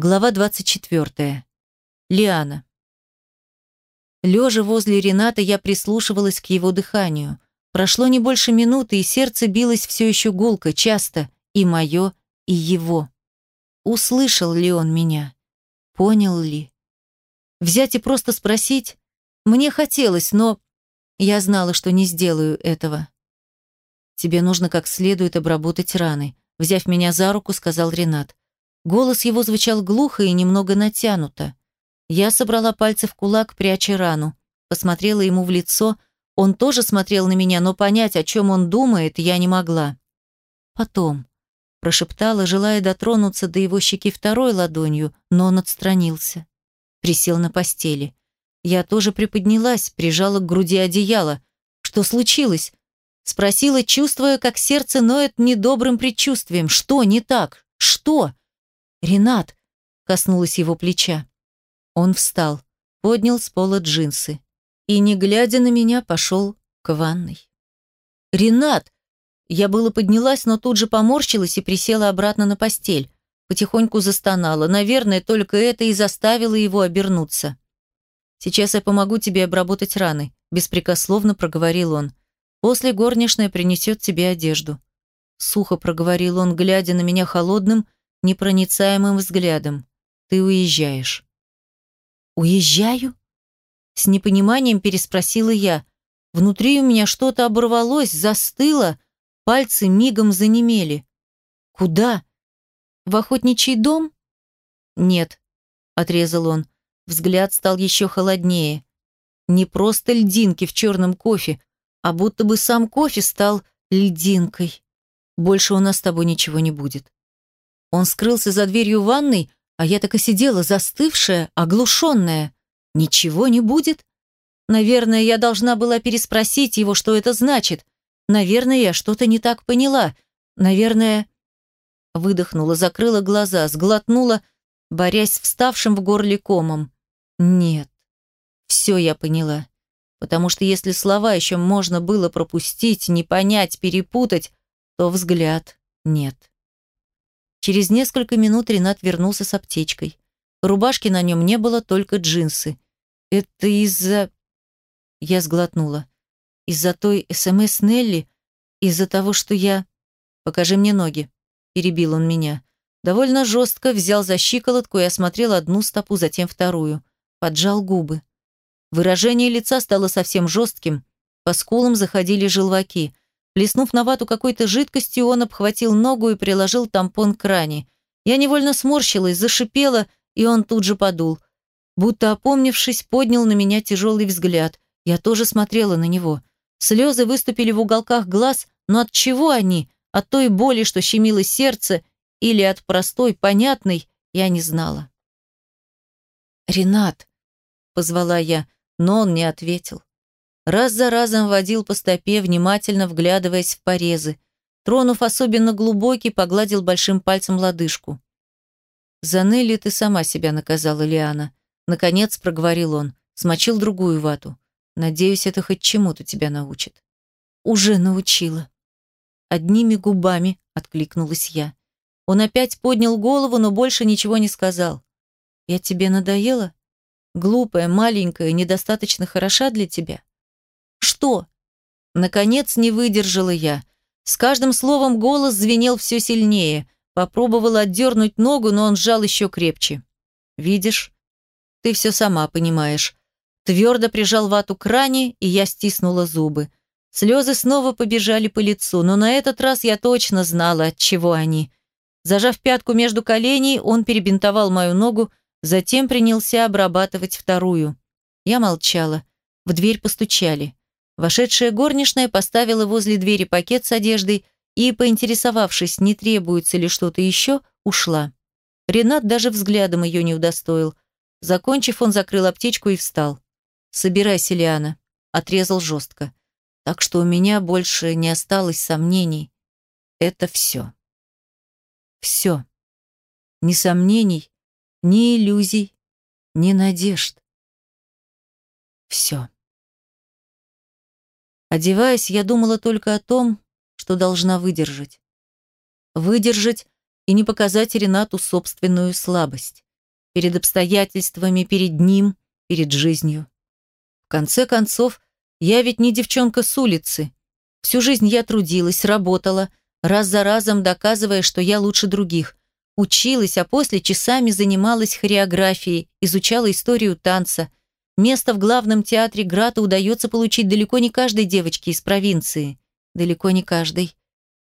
Глава 24. Лиана. Лежа возле Рената, я прислушивалась к его дыханию. Прошло не больше минуты, и сердце билось все еще гулко, часто, и мое, и его. Услышал ли он меня? Понял ли? Взять и просто спросить? Мне хотелось, но я знала, что не сделаю этого. «Тебе нужно как следует обработать раны», взяв меня за руку, сказал Ренат. Голос его звучал глухо и немного натянуто. Я собрала пальцы в кулак, пряча рану. Посмотрела ему в лицо. Он тоже смотрел на меня, но понять, о чем он думает, я не могла. «Потом», – прошептала, желая дотронуться до его щеки второй ладонью, но он отстранился. Присел на постели. Я тоже приподнялась, прижала к груди одеяло. «Что случилось?» Спросила, чувствуя, как сердце ноет недобрым предчувствием. «Что не так? Что?» «Ренат!» – коснулась его плеча. Он встал, поднял с пола джинсы и, не глядя на меня, пошел к ванной. «Ренат!» Я было поднялась, но тут же поморщилась и присела обратно на постель. Потихоньку застонала. Наверное, только это и заставило его обернуться. «Сейчас я помогу тебе обработать раны», – беспрекословно проговорил он. «После горничная принесет тебе одежду». Сухо проговорил он, глядя на меня холодным, непроницаемым взглядом. «Ты уезжаешь». «Уезжаю?» С непониманием переспросила я. Внутри у меня что-то оборвалось, застыло, пальцы мигом занемели. «Куда? В охотничий дом?» «Нет», — отрезал он. Взгляд стал еще холоднее. Не просто льдинки в черном кофе, а будто бы сам кофе стал льдинкой. Больше у нас с тобой ничего не будет. Он скрылся за дверью ванной, а я так и сидела, застывшая, оглушенная. Ничего не будет? Наверное, я должна была переспросить его, что это значит. Наверное, я что-то не так поняла. Наверное... Выдохнула, закрыла глаза, сглотнула, борясь вставшим в горле комом. Нет. Все я поняла. Потому что если слова еще можно было пропустить, не понять, перепутать, то взгляд нет. Через несколько минут Ренат вернулся с аптечкой. Рубашки на нем не было, только джинсы. Это из-за... Я сглотнула. Из-за той СМС Нелли? Из-за того, что я... Покажи мне ноги. Перебил он меня. Довольно жестко взял за щиколотку и осмотрел одну стопу, затем вторую. Поджал губы. Выражение лица стало совсем жестким. По скулам заходили желваки. Плеснув на вату какой-то жидкостью, он обхватил ногу и приложил тампон к ране. Я невольно сморщилась, зашипела, и он тут же подул. Будто опомнившись, поднял на меня тяжелый взгляд. Я тоже смотрела на него. Слезы выступили в уголках глаз, но от чего они? От той боли, что щемило сердце, или от простой, понятной, я не знала. «Ренат!» — позвала я, но он не ответил. Раз за разом водил по стопе, внимательно вглядываясь в порезы. Тронув особенно глубокий, погладил большим пальцем лодыжку. «За Нелли ты сама себя наказала, Лиана», — наконец проговорил он. Смочил другую вату. «Надеюсь, это хоть чему-то тебя научит». «Уже научила». Одними губами откликнулась я. Он опять поднял голову, но больше ничего не сказал. «Я тебе надоела? Глупая, маленькая, недостаточно хороша для тебя?» Что? Наконец не выдержала я. С каждым словом голос звенел все сильнее. Попробовала отдернуть ногу, но он сжал еще крепче. «Видишь? Ты все сама понимаешь». Твердо прижал вату к ране, и я стиснула зубы. Слезы снова побежали по лицу, но на этот раз я точно знала, от чего они. Зажав пятку между коленей, он перебинтовал мою ногу, затем принялся обрабатывать вторую. Я молчала. В дверь постучали. Вошедшая горничная поставила возле двери пакет с одеждой и, поинтересовавшись, не требуется ли что-то еще, ушла. Ренат даже взглядом ее не удостоил. Закончив, он закрыл аптечку и встал. «Собирайся, Лиана», — отрезал жестко. Так что у меня больше не осталось сомнений. Это все. Все. Ни сомнений, ни иллюзий, ни надежд. Все. Одеваясь, я думала только о том, что должна выдержать. Выдержать и не показать Ренату собственную слабость. перед обстоятельствами, перед ним, перед жизнью. В конце концов, я ведь не девчонка с улицы. Всю жизнь я трудилась, работала, раз за разом доказывая, что я лучше других. Училась, а после часами занималась хореографией, изучала историю танца. Место в главном театре Грата удается получить далеко не каждой девочке из провинции. Далеко не каждой.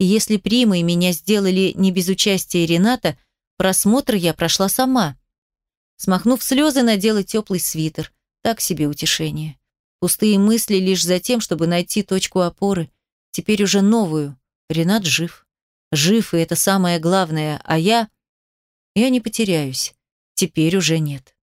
И если примы меня сделали не без участия Рената, просмотр я прошла сама. Смахнув слезы, надела теплый свитер. Так себе утешение. Пустые мысли лишь за тем, чтобы найти точку опоры. Теперь уже новую. Ренат жив. Жив, и это самое главное. А я... Я не потеряюсь. Теперь уже нет.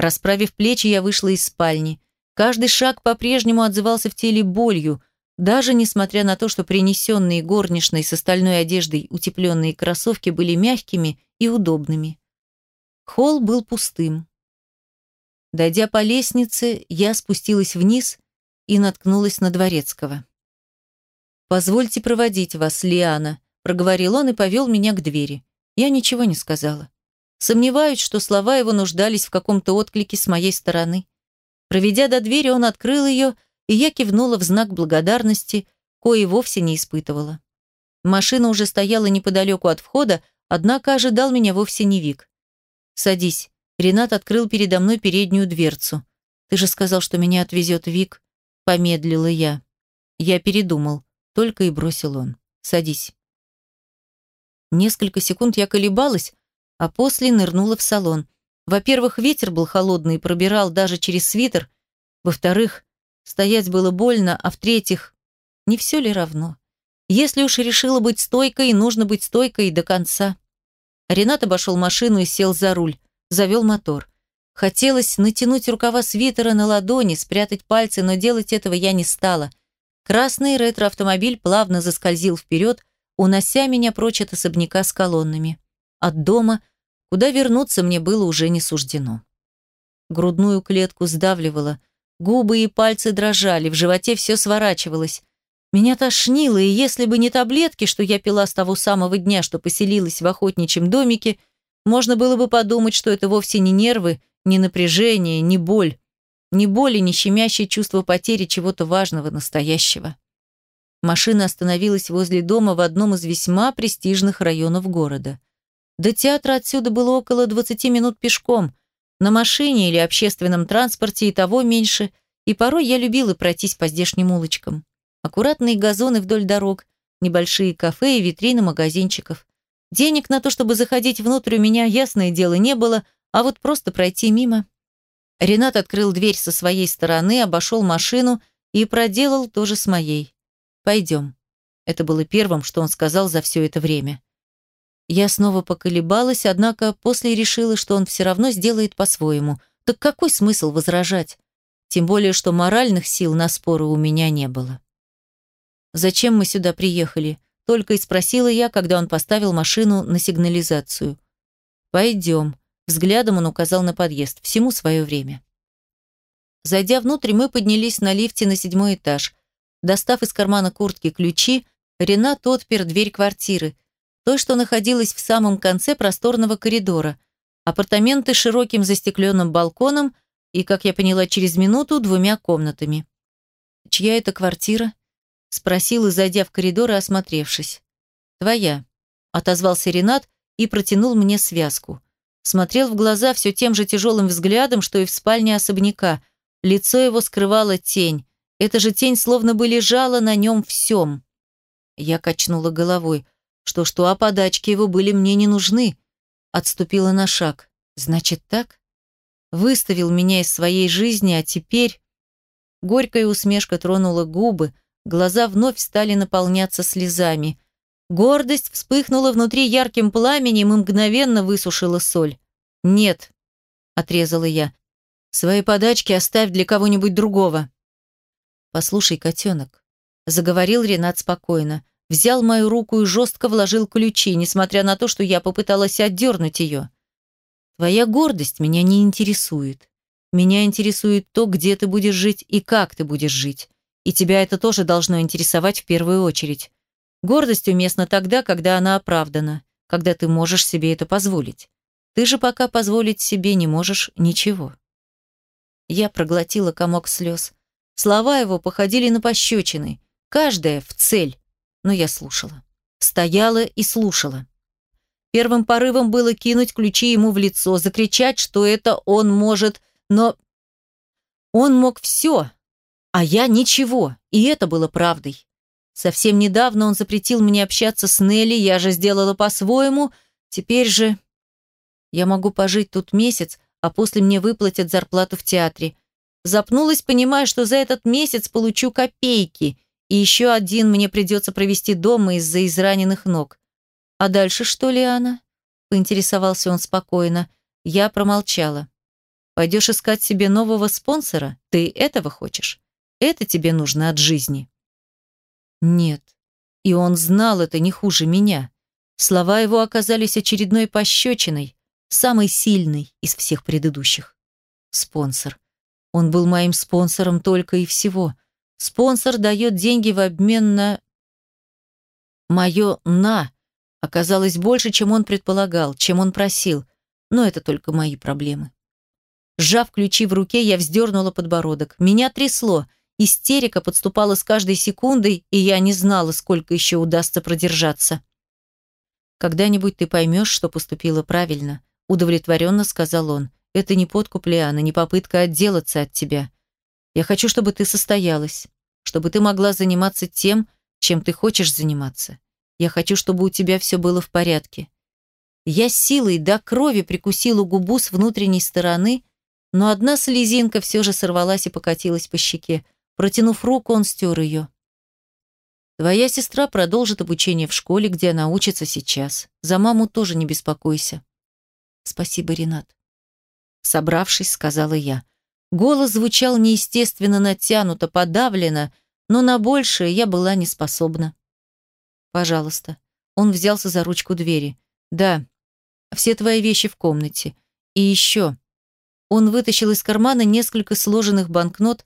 Расправив плечи, я вышла из спальни. Каждый шаг по-прежнему отзывался в теле болью, даже несмотря на то, что принесенные горничной с остальной одеждой утепленные кроссовки были мягкими и удобными. Холл был пустым. Дойдя по лестнице, я спустилась вниз и наткнулась на Дворецкого. «Позвольте проводить вас, Лиана», – проговорил он и повел меня к двери. Я ничего не сказала. Сомневаюсь, что слова его нуждались в каком-то отклике с моей стороны. Проведя до двери, он открыл ее, и я кивнула в знак благодарности, кое вовсе не испытывала. Машина уже стояла неподалеку от входа, однако ожидал меня вовсе не Вик. «Садись», Ренат открыл передо мной переднюю дверцу. «Ты же сказал, что меня отвезет Вик», — помедлила я. Я передумал, только и бросил он. «Садись». Несколько секунд я колебалась, а после нырнула в салон. Во-первых, ветер был холодный и пробирал даже через свитер. Во-вторых, стоять было больно, а в-третьих, не все ли равно? Если уж решила быть стойкой, нужно быть стойкой до конца. Ренат обошел машину и сел за руль завел мотор. Хотелось натянуть рукава свитера на ладони, спрятать пальцы, но делать этого я не стала. Красный ретро-автомобиль плавно заскользил вперед, унося меня прочь от особняка с колоннами. От дома, куда вернуться мне было уже не суждено. Грудную клетку сдавливало, губы и пальцы дрожали, в животе все сворачивалось. Меня тошнило, и если бы не таблетки, что я пила с того самого дня, что поселилась в охотничьем домике, можно было бы подумать, что это вовсе не нервы, не напряжение, не боль. Не боль и не щемящее чувство потери чего-то важного, настоящего. Машина остановилась возле дома в одном из весьма престижных районов города. До театра отсюда было около 20 минут пешком. На машине или общественном транспорте и того меньше, и порой я любила пройтись по здешним улочкам. Аккуратные газоны вдоль дорог, небольшие кафе и витрины магазинчиков. Денег на то, чтобы заходить внутрь, у меня, ясное дело, не было, а вот просто пройти мимо. Ренат открыл дверь со своей стороны, обошел машину и проделал то же с моей. «Пойдем». Это было первым, что он сказал за все это время. Я снова поколебалась, однако после решила, что он все равно сделает по-своему. Так какой смысл возражать? Тем более, что моральных сил на споры у меня не было. «Зачем мы сюда приехали?» Только и спросила я, когда он поставил машину на сигнализацию. «Пойдем». Взглядом он указал на подъезд. Всему свое время. Зайдя внутрь, мы поднялись на лифте на седьмой этаж. Достав из кармана куртки ключи, Ренат отпер дверь квартиры, той, что находилась в самом конце просторного коридора. Апартаменты с широким застекленным балконом и, как я поняла через минуту, двумя комнатами. «Чья это квартира?» Спросил, зайдя в коридор и осмотревшись. «Твоя», — отозвался Ренат и протянул мне связку. Смотрел в глаза все тем же тяжелым взглядом, что и в спальне особняка. Лицо его скрывала тень. Эта же тень словно бы лежала на нем всем. Я качнула головой. Что-что, а подачки его были мне не нужны. Отступила на шаг. Значит так? Выставил меня из своей жизни, а теперь... Горькая усмешка тронула губы, Глаза вновь стали наполняться слезами. Гордость вспыхнула внутри ярким пламенем и мгновенно высушила соль. «Нет», — отрезала я, — «свои подачки оставь для кого-нибудь другого». «Послушай, котенок», — заговорил Ренат спокойно, взял мою руку и жестко вложил ключи, несмотря на то, что я попыталась отдернуть ее. «Твоя гордость меня не интересует. Меня интересует то, где ты будешь жить и как ты будешь жить. И тебя это тоже должно интересовать в первую очередь. Гордость уместна тогда, когда она оправдана, когда ты можешь себе это позволить. Ты же пока позволить себе не можешь ничего. Я проглотила комок слез. Слова его походили на пощечины, каждая в цель, но я слушала. Стояла и слушала. Первым порывом было кинуть ключи ему в лицо, закричать, что это он может, но... Он мог все, а я ничего, и это было правдой. Совсем недавно он запретил мне общаться с Нелли, я же сделала по-своему, теперь же... Я могу пожить тут месяц, а после мне выплатят зарплату в театре. Запнулась, понимая, что за этот месяц получу копейки, и еще один мне придется провести дома из-за израненных ног. «А дальше что, Лиана?» – поинтересовался он спокойно. Я промолчала. «Пойдешь искать себе нового спонсора? Ты этого хочешь? Это тебе нужно от жизни?» «Нет». И он знал это не хуже меня. Слова его оказались очередной пощечиной, самой сильной из всех предыдущих. Спонсор. Он был моим спонсором только и всего. Спонсор дает деньги в обмен на... Мое «на» оказалось больше, чем он предполагал, чем он просил, но это только мои проблемы. Сжав ключи в руке, я вздернула подбородок. Меня трясло, истерика подступала с каждой секундой, и я не знала, сколько еще удастся продержаться. «Когда-нибудь ты поймешь, что поступила правильно», удовлетворенно сказал он. «Это не подкуп, Лиана, не попытка отделаться от тебя. Я хочу, чтобы ты состоялась, чтобы ты могла заниматься тем, чем ты хочешь заниматься. Я хочу, чтобы у тебя все было в порядке. Я силой до крови прикусила губу с внутренней стороны, но одна слезинка все же сорвалась и покатилась по щеке. Протянув руку, он стер ее. Твоя сестра продолжит обучение в школе, где она учится сейчас. За маму тоже не беспокойся. Спасибо, Ренат. Собравшись, сказала я. Голос звучал неестественно натянуто, подавленно, но на большее я была не способна. Пожалуйста. Он взялся за ручку двери. Да, все твои вещи в комнате. И еще. Он вытащил из кармана несколько сложенных банкнот,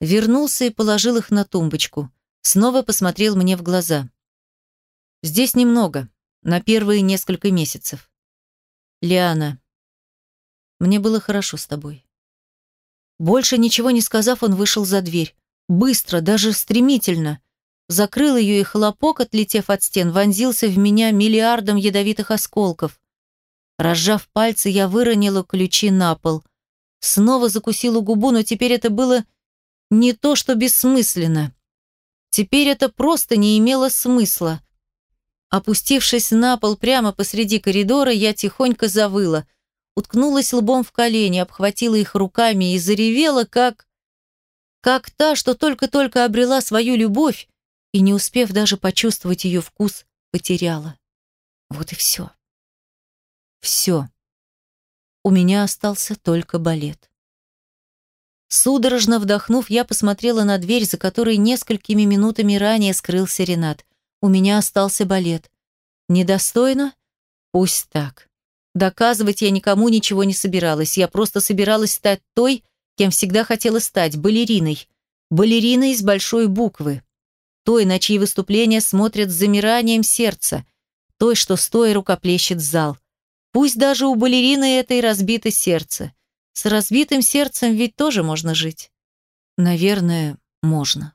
вернулся и положил их на тумбочку. Снова посмотрел мне в глаза. Здесь немного, на первые несколько месяцев. Лиана, мне было хорошо с тобой. Больше ничего не сказав, он вышел за дверь. Быстро, даже стремительно закрыл ее, и хлопок, отлетев от стен, вонзился в меня миллиардом ядовитых осколков. Разжав пальцы, я выронила ключи на пол. Снова закусила губу, но теперь это было не то, что бессмысленно. Теперь это просто не имело смысла. Опустившись на пол прямо посреди коридора, я тихонько завыла, уткнулась лбом в колени, обхватила их руками и заревела, как... как та, что только-только обрела свою любовь и, не успев даже почувствовать ее вкус, потеряла. Вот и все. Все. У меня остался только балет. Судорожно вдохнув, я посмотрела на дверь, за которой несколькими минутами ранее скрылся Ренат. У меня остался балет. Недостойно? Пусть так. Доказывать я никому ничего не собиралась. Я просто собиралась стать той, кем всегда хотела стать, балериной. Балериной с большой буквы той, на чьи выступления смотрят с замиранием сердца, той, что стоя рукоплещет зал. Пусть даже у балерины этой разбито сердце. С разбитым сердцем ведь тоже можно жить. Наверное, можно.